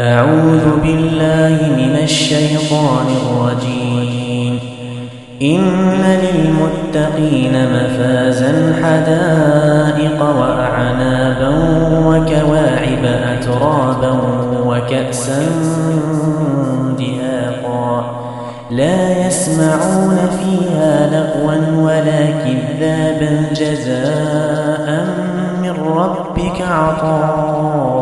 أعوذ بالله من الشيطان الرجيم. إن للمتقين مفازا حدائق وأعنابا وكواعب أترابا وكأسا دهاقا. لا يسمعون فيها لغوا ولا كذابا جزاء من ربك عطاء.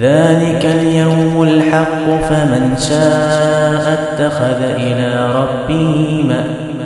ذلك اليوم الحق فمن شاء اتخذ إلى ربه مأبا